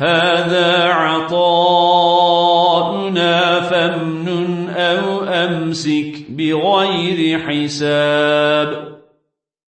هذا عطاؤنا فامنن أو أمسك بغير حساب.